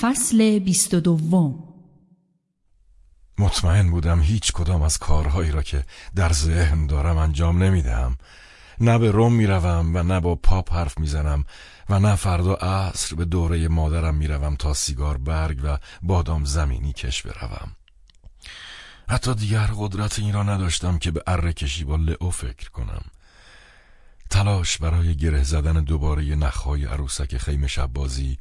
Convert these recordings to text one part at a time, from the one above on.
فصل بیست و دوم. مطمئن بودم هیچ کدام از کارهایی را که در ذهن دارم انجام نمی‌دهم. نه به روم می‌روم و نه با پاپ حرف می‌زنم و نه فردا عصر به دوره مادرم می‌روم تا سیگار برگ و بادام زمینی کش بروم. حتی دیگر قدرت این را نداشتم که به اره کشی با لئو فکر کنم. تلاش برای گره زدن دوباره نخهای عروسک خیمه شب بازی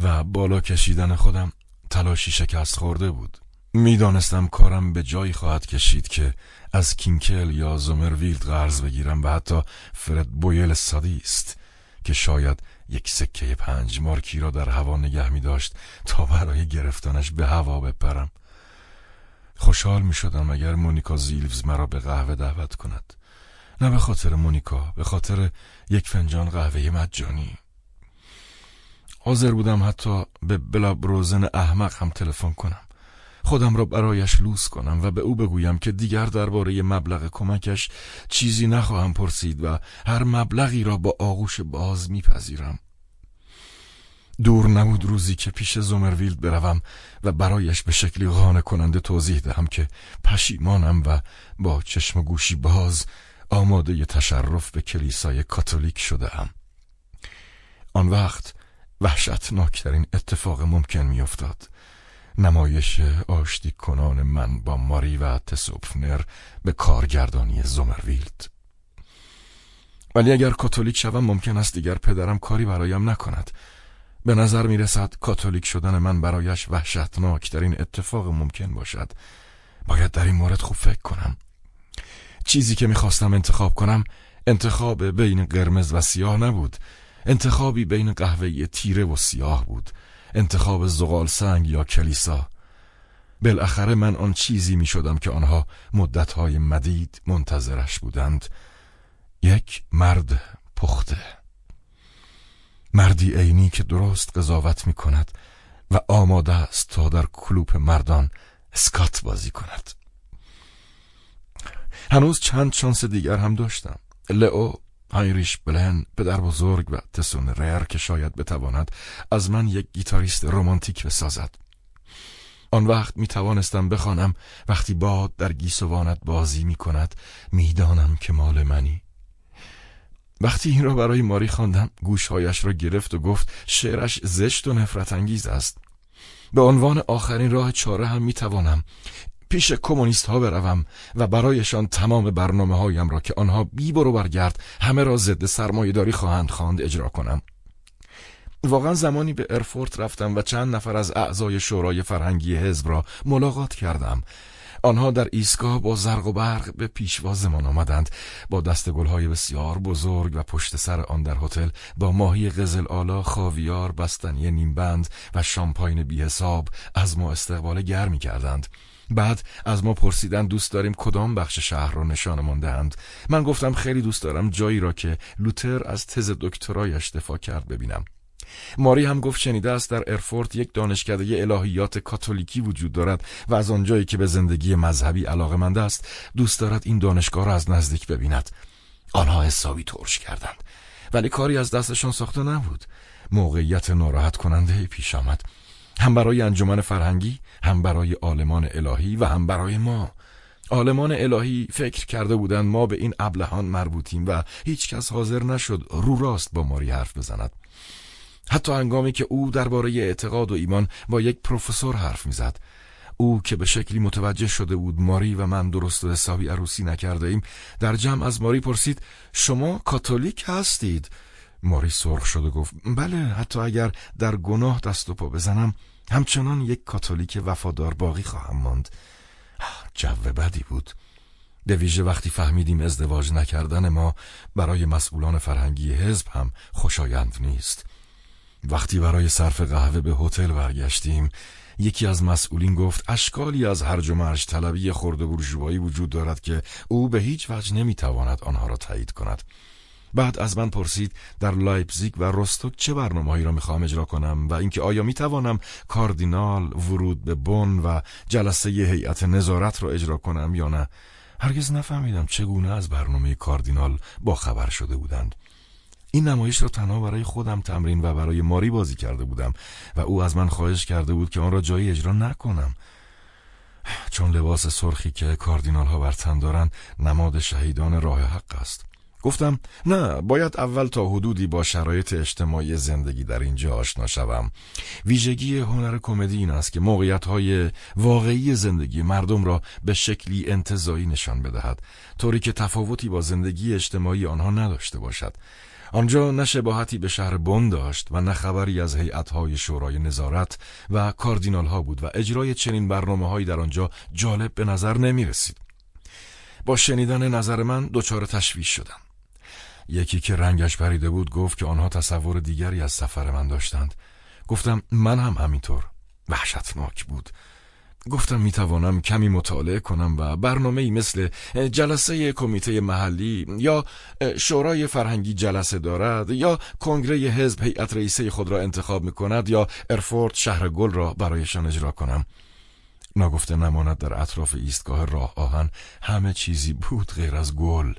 و بالا کشیدن خودم تلاشی شکست خورده بود. می‌دانستم کارم به جایی خواهد کشید که از کینکل یا زومرویلد قرض بگیرم و حتی فرد بویل سادیست که شاید یک سکه پنج مارکی را در هوا نگه می داشت تا برای گرفتنش به هوا بپرم. خوشحال می شدم اگر مونیکا زیلوز مرا به قهوه دعوت کند. نه به خاطر مونیکا به خاطر یک فنجان قهوه مجانی. حاضر بودم حتی به بلابروزن احمق هم تلفن کنم خودم را برایش لوس کنم و به او بگویم که دیگر درباره مبلغ کمکش چیزی نخواهم پرسید و هر مبلغی را با آغوش باز میپذیرم دور نبود روزی که پیش زومرویلد بروم و برایش به شکلی غانه کننده توضیح دهم که پشیمانم و با چشم گوشی باز آماده تشرف به کلیسای کاتولیک شده ام. آن وقت وحشتناکترین اتفاق ممکن میافتاد. نمایش آشتی کنان من با ماری و تسوپفنر به کارگردانی زومرویلد. ولی اگر کاتولیک شوم ممکن است دیگر پدرم کاری برایم نکند. به نظر می رسد کاتولیک شدن من برایش وحشتناکترین اتفاق ممکن باشد. باید در این مورد خوب فکر کنم. چیزی که می‌خواستم انتخاب کنم انتخاب بین قرمز و سیاه نبود. انتخابی بین قهوه تیره و سیاه بود. انتخاب زغال سنگ یا کلیسا. بالاخره من آن چیزی می شدم که آنها مدتهای مدید منتظرش بودند. یک مرد پخته. مردی عینی که درست قضاوت می کند و آماده است تا در کلوپ مردان اسکات بازی کند. هنوز چند شانس دیگر هم داشتم. لئو هایریش بلن پدر بزرگ و تسون ریر که شاید بتواند از من یک گیتاریست رومانتیک بسازد. آن وقت می توانستم بخوانم وقتی باد در گیسوانت بازی می کند می‌دانم که مال منی. وقتی این را برای ماری خواندم گوشهایش را گرفت و گفت شعرش زشت و نفرت انگیز است. به عنوان آخرین راه چاره هم می توانم پیش کمونیست ها بروم و برایشان تمام برنامه هایم را که آنها بی برو برگرد همه را ضد داری خواهند خواند اجرا کنم. واقعا زمانی به ارفورت رفتم و چند نفر از اعضای شورای فرهنگی حزب را ملاقات کردم. آنها در ایستگاه با زرق و برق به پیشوازمان آمدند با های بسیار بزرگ و پشت سر آن در هتل با ماهی قزل آلا خاویار بستنی نیمبند و شامپاین بی حساب از ما استقبال گرمی کردند بعد از ما پرسیدن دوست داریم کدام بخش شهر را نشانمان دهند. من گفتم خیلی دوست دارم جایی را که لوتر از تز دکترایش دفاع کرد ببینم. ماری هم گفت شنیده است در ارفورت یک دانشکده الهیات کاتولیکی وجود دارد و از آنجایی که به زندگی مذهبی علاقه است دوست دارد این دانشگاه را از نزدیک ببیند. آنها حسابی ترش کردند. ولی کاری از دستشان ساخته نبود. موقعیت ناراحت کننده پیش آمد. هم برای انجمن فرهنگی هم برای آلمان الهی و هم برای ما. آلمان الهی فکر کرده بودند ما به این ابلهان مربوطیم و هیچ کس حاضر نشد رو راست با ماری حرف بزند. حتی هنگامی که او درباره اعتقاد و ایمان با یک پروفسور حرف می‌زد. او که به شکلی متوجه شده بود ماری و من درست و حسابی عروسی نکرده ایم در جمع از ماری پرسید شما کاتولیک هستید؟ ماری سرخ شد و گفت بله حتی اگر در گناه دست و پا بزنم همچنان یک کاتولیک وفادار باقی خواهم ماند. جو بدی بود. به ویژه وقتی فهمیدیم ازدواج نکردن ما برای مسئولان فرهنگی حزب هم خوشایند نیست. وقتی برای صرف قهوه به هتل برگشتیم یکی از مسئولین گفت اشکالی از هرج و مرج طلبی برجوایی وجود دارد که او به هیچ وجه نمی‌تواند آنها را تایید کند. بعد از من پرسید در لایپزیگ و روستوک چه برنامه‌ای را می‌خواهم اجرا کنم و اینکه آیا می‌توانم کاردینال ورود به بن و جلسه هیئت نظارت را اجرا کنم یا نه؟ هرگز نفهمیدم چگونه از برنامه کاردینال با خبر شده بودند. این نمایش را تنها برای خودم تمرین و برای ماری بازی کرده بودم و او از من خواهش کرده بود که آن را جایی اجرا نکنم. چون لباس سرخی که کاردینال ها بر تن دارند نماد شهیدان راه حق است. گفتم نه باید اول تا حدودی با شرایط اجتماعی زندگی در اینجا آشنا شوم ویژگی هنر کمدی این است که موقعیت های واقعی زندگی مردم را به شکلی انتظایی نشان بدهد طوری که تفاوتی با زندگی اجتماعی آنها نداشته باشد آنجا نه شباهتی به شهر بن داشت و نه خبری از هیئت‌های شورای نظارت و کاردینال ها بود و اجرای چنین برنامه هایی در آنجا جالب به نظر نمی رسید. با شنیدن نظر من دچار تشویش شدم. یکی که رنگش پریده بود گفت که آنها تصور دیگری از سفر من داشتند. گفتم من هم همینطور. وحشتناک بود. گفتم می‌توانم کمی مطالعه کنم و برنامه ای مثل جلسه کمیته محلی یا شورای فرهنگی جلسه دارد یا کنگره حزب هیئت رئیسه خود را انتخاب می کند یا ارفورت شهر گل را برایشان اجرا کنم ناگفته نماند در اطراف ایستگاه راه آهن همه چیزی بود غیر از گل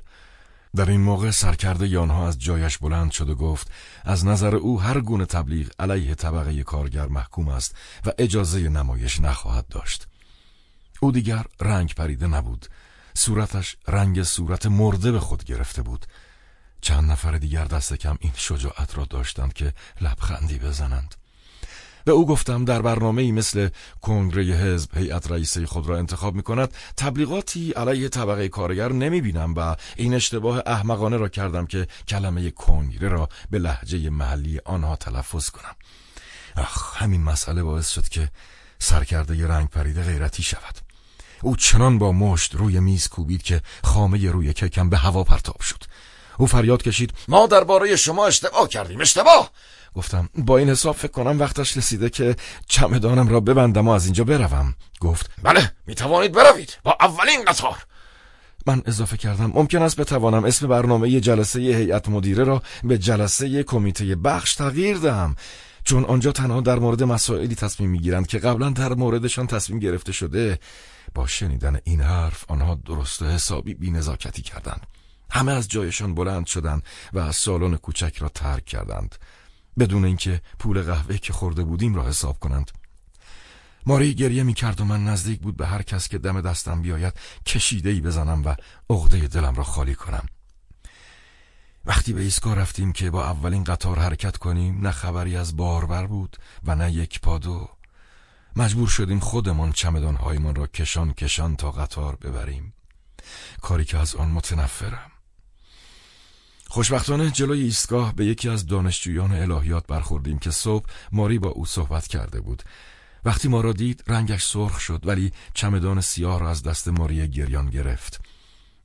در این موقع سرکرده یانها از جایش بلند شد و گفت از نظر او هر گونه تبلیغ علیه طبقه کارگر محکوم است و اجازه نمایش نخواهد داشت. او دیگر رنگ پریده نبود. صورتش رنگ صورت مرده به خود گرفته بود. چند نفر دیگر دست کم این شجاعت را داشتند که لبخندی بزنند. به او گفتم در برنامه مثل کنگره حزب هیئت رئیسه خود را انتخاب می کند تبلیغاتی علیه طبقه کارگر نمی بینم و این اشتباه احمقانه را کردم که کلمه کنگره را به لحجه محلی آنها تلفظ کنم. اخ همین مسئله باعث شد که سرکرده ی رنگ پریده غیرتی شود. او چنان با مشت روی میز کوبید که خامه روی ککم به هوا پرتاب شد. او فریاد کشید ما درباره شما اشتباه کردیم اشتباه! گفتم با این حساب فکر کنم وقتش رسیده که چمدانم را ببندم و از اینجا بروم. گفت بله می توانید بروید. با اولین قطار. من اضافه کردم ممکن است بتوانم اسم برنامه جلسه هیئت مدیره را به جلسه کمیته بخش تغییر دهم. چون آنجا تنها در مورد مسائلی تصمیم می‌گیرند که قبلا در موردشان تصمیم گرفته شده با شنیدن این حرف آنها درست و حسابی بینزاکتی کردند. همه از جایشان بلند شدند و از سالن کوچک را ترک کردند. بدون اینکه پول قهوه که خورده بودیم را حساب کنند. ماری گریه می کرد و من نزدیک بود به هر کس که دم دستم بیاید کشیده ای بزنم و عقده دلم را خالی کنم. وقتی به ایستگاه رفتیم که با اولین قطار حرکت کنیم نه خبری از باربر بود و نه یک پادو مجبور شدیم خودمان چمدانهایمان را کشان کشان تا قطار ببریم. کاری که از آن متنفرم. خوشبختانه جلوی ایستگاه به یکی از دانشجویان الهیات برخوردیم که صبح ماری با او صحبت کرده بود. وقتی ما را دید رنگش سرخ شد ولی چمدان سیاه را از دست ماری گریان گرفت.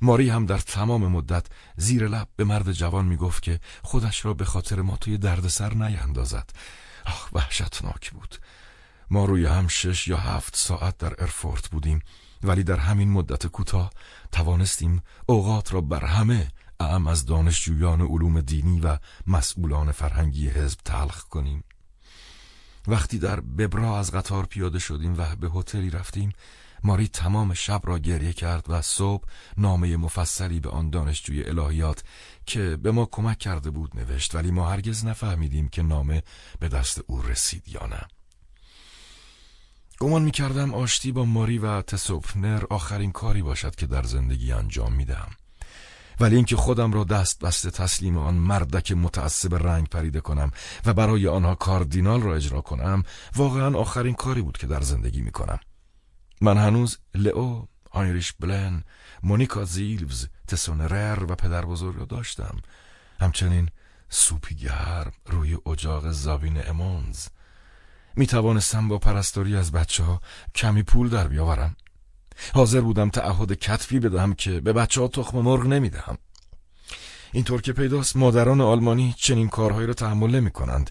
ماری هم در تمام مدت زیر لب به مرد جوان می‌گفت که خودش را به خاطر ما توی دردسر نیندازد. آه وحشتناک بود. ما روی هم شش یا هفت ساعت در ارفورت بودیم ولی در همین مدت کوتاه توانستیم اوقات را بر همه اعم از دانشجویان علوم دینی و مسئولان فرهنگی حزب تلخ کنیم. وقتی در ببرا از قطار پیاده شدیم و به هتلی رفتیم ماری تمام شب را گریه کرد و صبح نامه مفصلی به آن دانشجوی الهیات که به ما کمک کرده بود نوشت ولی ما هرگز نفهمیدیم که نامه به دست او رسید یا نه. گمان می‌کردم آشتی با ماری و تسوپنر آخرین کاری باشد که در زندگی انجام می‌دهم. ولی اینکه خودم را دست بسته تسلیم آن مردک متعصب رنگ پریده کنم و برای آنها کاردینال را اجرا کنم واقعا آخرین کاری بود که در زندگی می کنم. من هنوز لئو، آیریش بلن، مونیکا زیلوز، تسونرر و پدر بزرگ را داشتم. همچنین سوپی گرم روی اجاق زابین امونز. می توانستم با پرستاری از بچه ها کمی پول در بیاورم. حاضر بودم تعهد کتفی بدهم که به بچه ها تخم مرغ نمی‌دهم. اینطور که پیداست مادران آلمانی چنین کارهایی را تحمل نمی کنند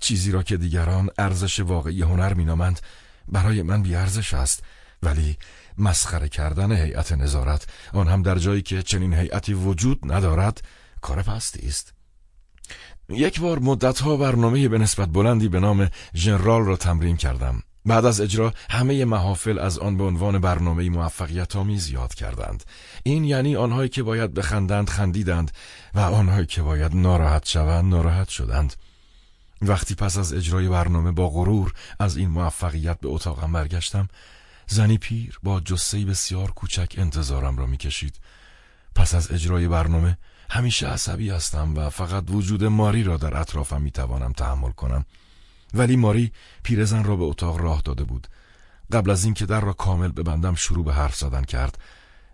چیزی را که دیگران ارزش واقعی هنر مینامند برای من بیارزش است. ولی مسخره کردن هیئت نظارت آن هم در جایی که چنین هیئتی وجود ندارد کار پستی است. یک بار مدتها برنامه به نسبت بلندی به نام ژنرال را تمرین کردم. بعد از اجرا همه محافل از آن به عنوان برنامه موفقیت آمیز یاد کردند. این یعنی آنهایی که باید بخندند خندیدند و آنهایی که باید ناراحت شوند ناراحت شدند. وقتی پس از اجرای برنامه با غرور از این موفقیت به اتاقم برگشتم زنی پیر با جسهی بسیار کوچک انتظارم را می‌کشید. پس از اجرای برنامه همیشه عصبی هستم و فقط وجود ماری را در اطرافم می‌توانم تحمل کنم. ولی ماری پیرزن را به اتاق راه داده بود. قبل از اینکه در را کامل ببندم شروع به حرف زدن کرد.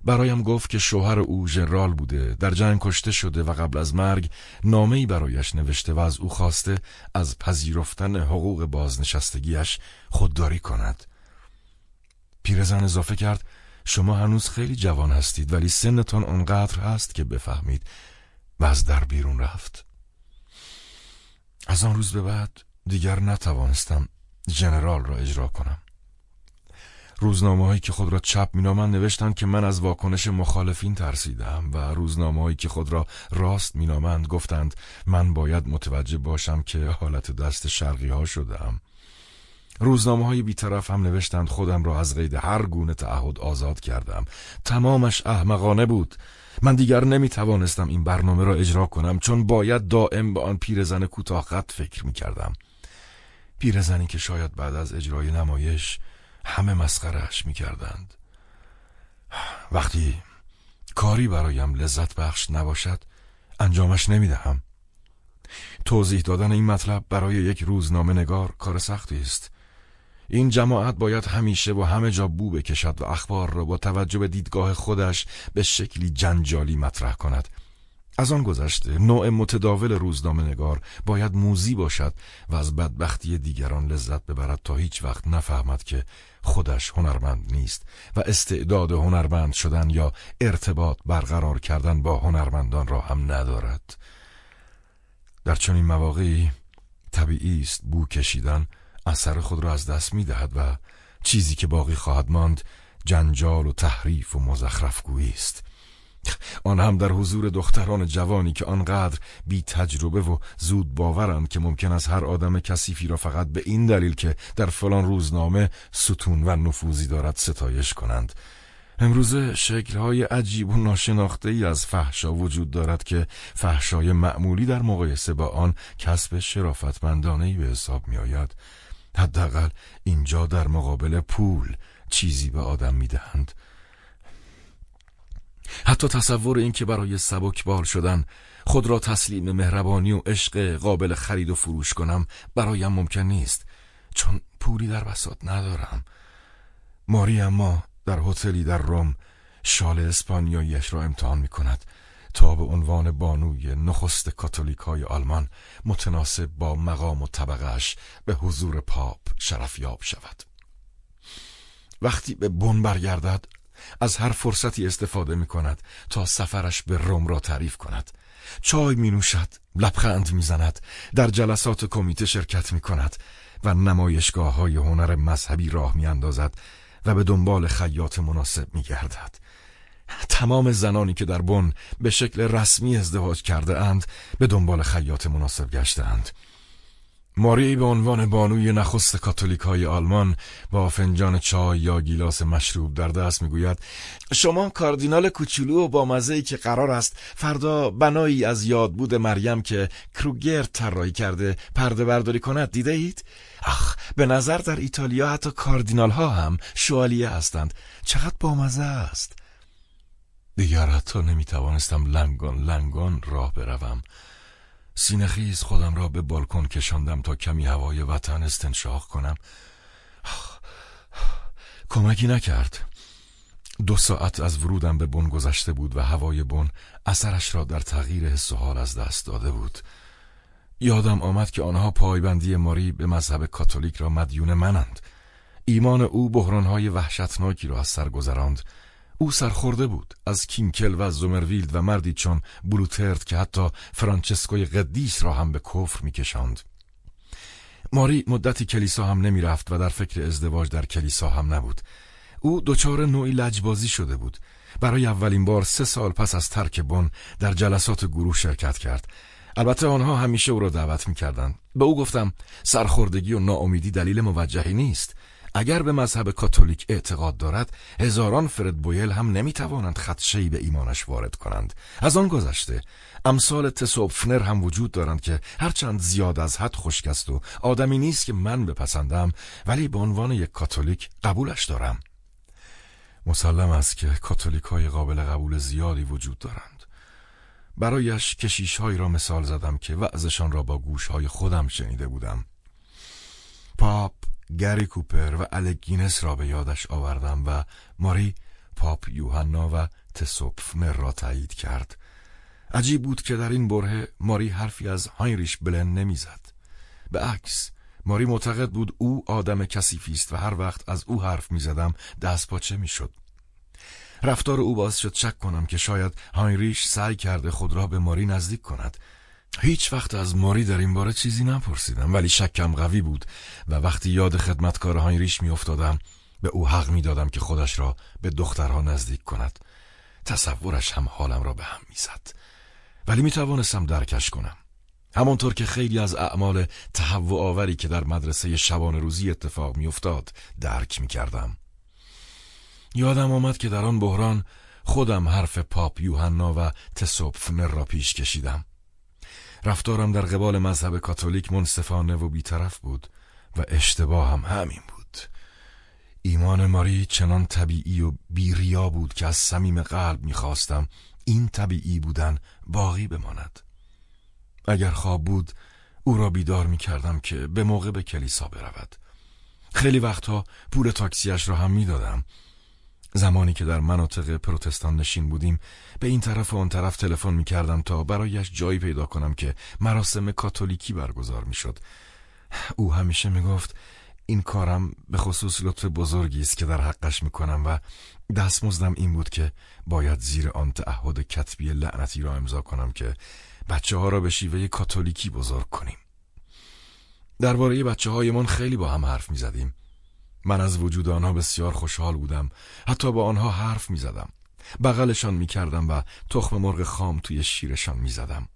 برایم گفت که شوهر او ژنرال بوده در جنگ کشته شده و قبل از مرگ نامه‌ای برایش نوشته و از او خواسته از پذیرفتن حقوق بازنشستگیش خودداری کند. پیرزن اضافه کرد شما هنوز خیلی جوان هستید ولی سنتان آنقدر هست که بفهمید و از در بیرون رفت. از آن روز به بعد دیگر نتوانستم جنرال را اجرا کنم. روزنامه هایی که خود را چپ مینامند نوشتند که من از واکنش مخالفین ترسیدم و روزنامه هایی که خود را راست مینامند گفتند من باید متوجه باشم که حالت دست شرقی ها شدم روزنامه های بیطرف هم نوشتند خودم را از قید هر گونه تعهد آزاد کردم تمامش احمقانه بود. من دیگر نمی توانستم این برنامه را اجرا کنم چون باید دائم به آن پیرزن کوتاه فکر می کردم پیرزنی که شاید بعد از اجرای نمایش همه مسخرش می کردند وقتی کاری برایم لذت بخش نباشد انجامش نمی دهم توضیح دادن این مطلب برای یک روزنامه نگار کار سختی است. این جماعت باید همیشه و همه جا بو بکشد و اخبار را با توجه به دیدگاه خودش به شکلی جنجالی مطرح کند. از آن گذشته نوع متداول روزنامه نگار باید موزی باشد و از بدبختی دیگران لذت ببرد تا هیچ وقت نفهمد که خودش هنرمند نیست و استعداد هنرمند شدن یا ارتباط برقرار کردن با هنرمندان را هم ندارد. در چنین مواقعی طبیعی است بو کشیدن اثر خود را از دست می دهد و چیزی که باقی خواهد ماند جنجال و تحریف و مزخرفگویی است. آن هم در حضور دختران جوانی که آنقدر بی تجربه و زود باورند که ممکن است هر آدم کثیفی را فقط به این دلیل که در فلان روزنامه ستون و نفوذی دارد ستایش کنند. امروزه شکلهای عجیب و ناشناخته ای از فحشا وجود دارد که فحشای معمولی در مقایسه با آن کسب شرافتمندانه ای به حساب می آید حداقل اینجا در مقابل پول چیزی به آدم می دهند حتی تصور این که برای سبکبال شدن خود را تسلیم مهربانی و عشق قابل خرید و فروش کنم برایم ممکن نیست چون پولی در بساط ندارم. ماری اما در هتلی در روم شال اسپانیاییش را امتحان می کند تا به عنوان بانوی نخست کاتولیک های آلمان متناسب با مقام و طبقهش به حضور پاپ شرفیاب شود. وقتی به بن برگردد از هر فرصتی استفاده می کند تا سفرش به روم را تعریف کند. چای می نوشد لبخند می زند در جلسات کمیته شرکت می کند و نمایشگاه های هنر مذهبی راه می اندازد و به دنبال خیاط مناسب می گردد تمام زنانی که در بن به شکل رسمی ازدواج کرده اند به دنبال خیاط مناسب گشتند ماری به عنوان بانوی نخست کاتولیک های آلمان با فنجان چای یا گیلاس مشروب در دست می‌گوید شما کاردینال کوچولو و با مزه که قرار است فردا بنایی از یادبود مریم که کروگر طراحی کرده پرده برداری کند دیده اید؟ آخ به نظر در ایتالیا حتی کاردینال ها هم شوالیه هستند. چقدر بامزه است؟ دیگر حتی نمی‌توانستم لنگان لنگان راه بروم. سینخیز خودم را به بالکن کشاندم تا کمی هوای وطن استنشاق کنم. کمکی نکرد. دو ساعت از ورودم به بن گذشته بود و هوای بن اثرش را در تغییر حس و حال از دست داده بود. یادم آمد که آنها پایبندی ماری به مذهب کاتولیک را مدیون منند. ایمان او بحرانهای وحشتناکی را از سر گذراند. او سرخورده بود. از کینکل و زومرویلد و مردی چون بلوترد که حتی فرانچسکوی قدیس را هم به کفر میکشاند. ماری مدتی کلیسا هم نمی رفت و در فکر ازدواج در کلیسا هم نبود. او دچار نوعی لجبازی شده بود. برای اولین بار سه سال پس از ترک بن در جلسات گروه شرکت کرد. البته آنها همیشه او را دعوت می کردن. به او گفتم سرخوردگی و ناامیدی دلیل موجهی نیست. اگر به مذهب کاتولیک اعتقاد دارد هزاران فرد بویل هم نمی‌توانند خدشهی به ایمانش وارد کنند. از آن گذشته امثال تسوپفنر هم وجود دارند که هرچند زیاد از حد خشک است و آدمی نیست که من بپسندم ولی به عنوان یک کاتولیک قبولش دارم. مسلم است که کاتولیک های قابل قبول زیادی وجود دارند. برایش کشیش هایی را مثال زدم که وعظشان را با گوش های خودم شنیده بودم. پاپ گری کوپر و الک گینس را به یادش آوردم و ماری پاپ یوحنا و تسوپفنر را تایید کرد. عجیب بود که در این باره ماری حرفی از هاینریش بل نمی‌زد. به عکس ماری معتقد بود او آدم کثیفی است و هر وقت از او حرف می‌زدم دست پاچه می‌شد؟ رفتار او باعث شد شک کنم که شاید هاینریش سعی کرده خود را به ماری نزدیک کند. هیچ وقت از ماری در این باره چیزی نپرسیدم ولی شکم قوی بود و وقتی یاد خدمتکار هاینریش میافتادم به او حق می‌دادم که خودش را به دخترها نزدیک کند تصورش هم حالم را به هم می‌زد ولی می توانستم درکش کنم همانطور که خیلی از اعمال تهوع آوری که در مدرسه شبان روزی اتفاق میافتاد درک می کردم. یادم آمد که در آن بحران خودم حرف پاپ یوحنا و تسوپفنر را پیش کشیدم. رفتارم در قبال مذهب کاتولیک منصفانه و بیطرف بود و اشتباه هم همین بود. ایمان ماری چنان طبیعی و بیریا بود که از صمیم قلب می‌خواستم این طبیعی بودن باقی بماند. اگر خواب بود او را بیدار می کردم که به موقع به کلیسا برود خیلی وقتها پول تاکسیش را هم می‌دادم. زمانی که در مناطق پروتستان نشین بودیم به این طرف و آن طرف تلفن می کردم تا برایش جایی پیدا کنم که مراسم کاتولیکی برگزار می شد. او همیشه می گفت این کارم به خصوص لطف بزرگی است که در حقش می کنم و دستمزدم این بود که باید زیر آن تعهد کتبی لعنتی را امضا کنم که بچه ها را به شیوه کاتولیکی بزرگ کنیم درباره بچه من خیلی با هم حرف می زدیم من از وجود آنها بسیار خوشحال بودم. حتی با آنها حرف می زدم بغلشان می کردم و تخم مرغ خام توی شیرشان می زدم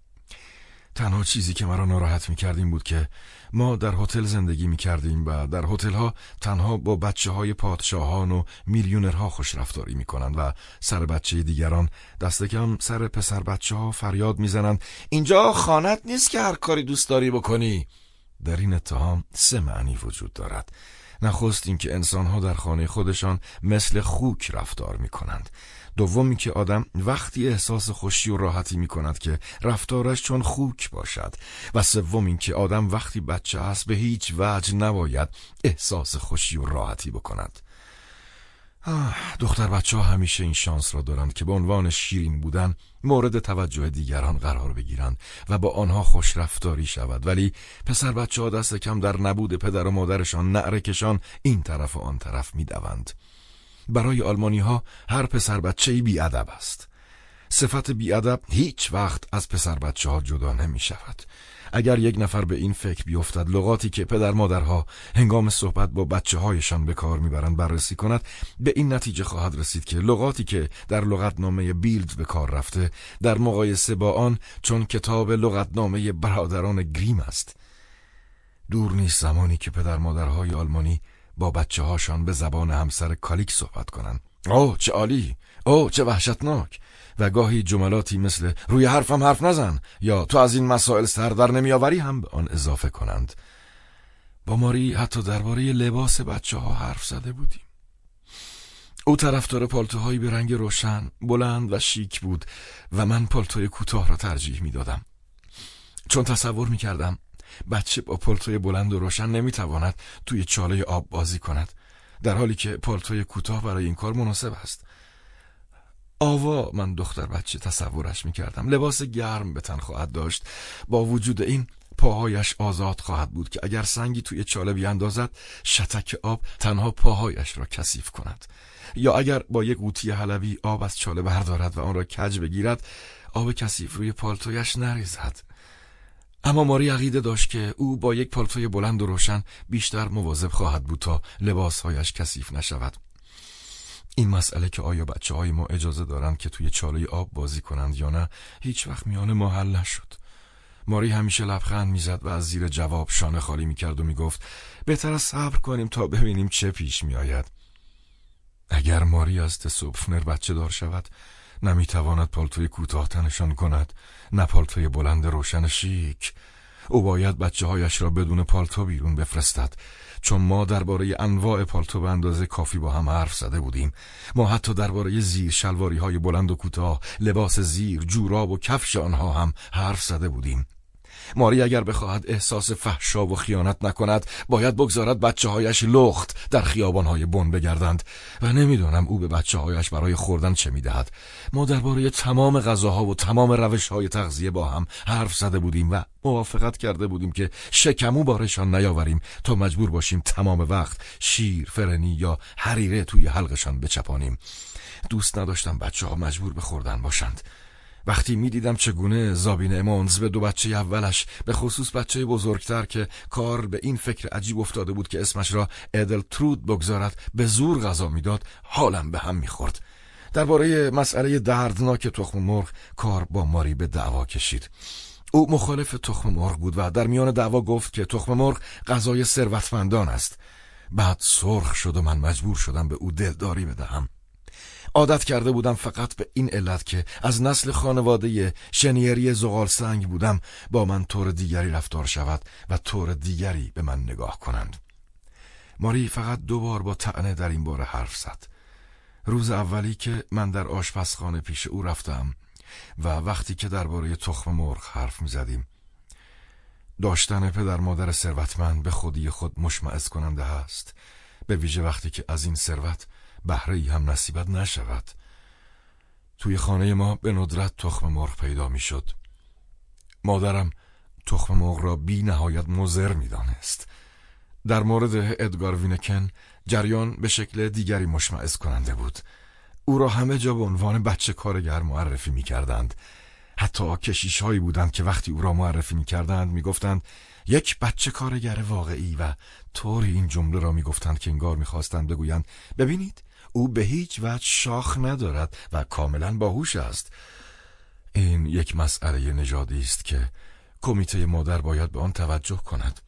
تنها چیزی که مرا ناراحت می کردیم بود که ما در هتل زندگی می کردیم و در هتل ها تنها با بچه های پادشاهان و میلیونرها خوش رفتاری می و سر بچه دیگران دست کم سر پسر بچه ها فریاد می زنند اینجا خانت نیست که هر کاری دوست داری بکنی. در این اتهام سه معنی وجود دارد. نخست اینکه انسانها در خانه خودشان مثل خوک رفتار می کنند دومی که آدم وقتی احساس خوشی و راحتی می کند که رفتارش چون خوک باشد. و سوم این که آدم وقتی بچه است به هیچ وجه نباید احساس خوشی و راحتی بکند. دختر بچه ها همیشه این شانس را دارند که به عنوان شیرین بودن مورد توجه دیگران قرار بگیرند و با آنها خوش رفتاری شود. ولی پسر بچه ها دست کم در نبود پدر و مادرشان نعرکشان این طرف و آن طرف می دوند. برای آلمانی ها هر پسر بچه بی ادب است. صفت بیادب هیچ وقت از پسر بچه ها جدا نمی شود اگر یک نفر به این فکر بیفتد لغاتی که پدر مادرها هنگام صحبت با بچه هایشان به کار می‌برند بررسی کند به این نتیجه خواهد رسید که لغاتی که در لغتنامه بیلد به کار رفته در مقایسه با آن چون کتاب لغتنامه برادران گریم است. دور نیست زمانی که پدر مادرهای آلمانی با بچه هاشان به زبان همسر کالیک صحبت کنند. اوه چه عالی! اوه چه وحشتناک! و گاهی جملاتی مثل روی حرفم حرف نزن یا تو از این مسائل سر در نمیآوری هم به آن اضافه کنند. با ماری حتی درباره لباس بچه ها حرف زده بودیم. او طرفدار پالتوهایی به رنگ روشن بلند و شیک بود و من پالتوی کوتاه را ترجیح می‌دادم. چون تصور می کردم بچه با پالتوی بلند و روشن نمی‌تواند توی چاله آب بازی کند در حالی که پالتوی کوتاه برای این کار مناسب است. آوا من دختر بچه تصورش می‌کردم. لباس گرم به تن خواهد داشت. با وجود این پاهایش آزاد خواهد بود که اگر سنگی توی چاله بیاندازد شتک آب تنها پاهایش را کثیف کند. یا اگر با یک قوطی حلوی آب از چاله بردارد و آن را کج بگیرد آب کثیف روی پالتویش نریزد. اما ماری عقیده داشت که او با یک پالتوی بلند و روشن بیشتر مواظب خواهد بود تا لباسهایش کثیف نشود. این مسئله که آیا بچه های ما اجازه دارند که توی چاله آب بازی کنند یا نه هیچ وقت میان ما حل نشد. ماری همیشه لبخند می‌زد و از زیر جواب شانه خالی می‌کرد و می‌گفت بهتر از صبر کنیم تا ببینیم چه پیش میآید. اگر ماری از تسوپفنر بچه دار شود نمی‌تواند پالتوی کوتاه تنشان کند نه پالتوی بلند روشن شیک. او باید بچه هایش را بدون پالتو بیرون بفرستد. چون ما درباره انواع پالتو به اندازه کافی با هم حرف زده بودیم. ما حتی درباره زیر شلواری های بلند و کوتاه لباس زیر جوراب و کفش آنها هم حرف زده بودیم. ماری اگر بخواهد احساس فحشا و خیانت نکند باید بگذارد بچه هایش لخت در خیابان های بن بگردند و نمی‌دانم او به بچه هایش برای خوردن چه می‌دهد. ما درباره تمام غذاها و تمام روش های تغذیه با هم حرف زده بودیم و موافقت کرده بودیم که شکمو بارشان نیاوریم تا مجبور باشیم تمام وقت شیر، فرنی یا حریره توی حلقشان بچپانیم. دوست نداشتم بچه ها مجبور به خوردن باشند. وقتی می‌دیدم چگونه زابین امونز به دو بچه اولش به خصوص بچه بزرگتر که کار به این فکر عجیب افتاده بود که اسمش را ادل ترود بگذارد به زور غذا می‌داد حالم به هم می‌خورد. درباره مسئله دردناک تخم مرغ کار با ماری به دعوا کشید. او مخالف تخم مرغ بود و در میان دعوا گفت که تخم مرغ غذای ثروتمندان است. بعد سرخ شد و من مجبور شدم به او دلداری بدهم. عادت کرده بودم فقط به این علت که از نسل خانواده شنیری زغال سنگ بودم با من طور دیگری رفتار شود و طور دیگری به من نگاه کنند. ماری فقط دو بار با تعنه در این باره حرف زد. روز اولی که من در آشپزخانه پیش او رفتم و وقتی که درباره تخم مرغ حرف می زدیم داشتن پدر مادر ثروتمند به خودی خود مشمعز کننده است به ویژه وقتی که از این ثروت بهره هم نصیبت نشود. توی خانه ما به ندرت تخم مرغ پیدا می شد مادرم تخم مرغ را بی نهایت مزر می دانست. در مورد ادگار وینکن جریان به شکل دیگری مشمعز کننده بود. او را همه جا به عنوان بچه کارگر معرفی می کردند حتی کشیش هایی بودند که وقتی او را معرفی می کردند می گفتند یک بچه کارگر واقعی و طوری این جمله را می گفتند که انگار می خواستند بگویند ببینید او به هیچ وجه شاخ ندارد و کاملا باهوش است. این یک مسئله نژادی است که کمیته مادر باید به آن توجه کند.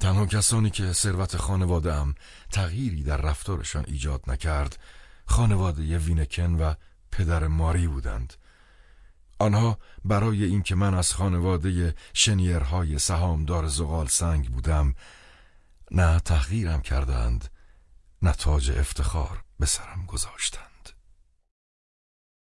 تنها کسانی که ثروت خانواده هم تغییری در رفتارشان ایجاد نکرد خانواده وینکن و پدر ماری بودند. آنها برای اینکه من از خانواده شنیرهای سهامدار زغال سنگ بودم نه تحقیرم کردند. نه تاج افتخار به سرم گذاشتند